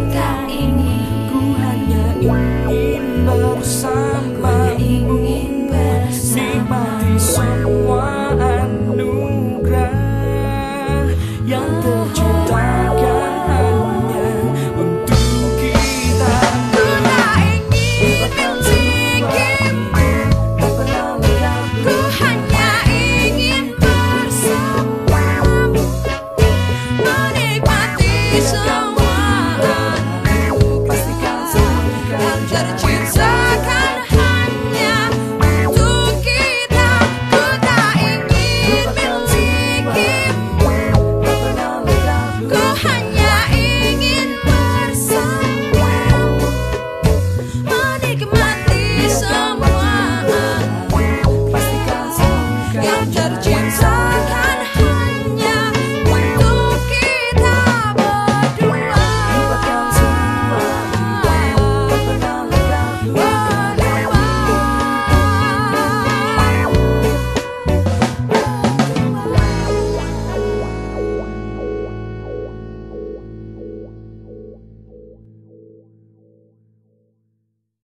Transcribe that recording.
cinta ini. Ku hanya ingin bersama Ku hanya ingin bersama. Nikmati semua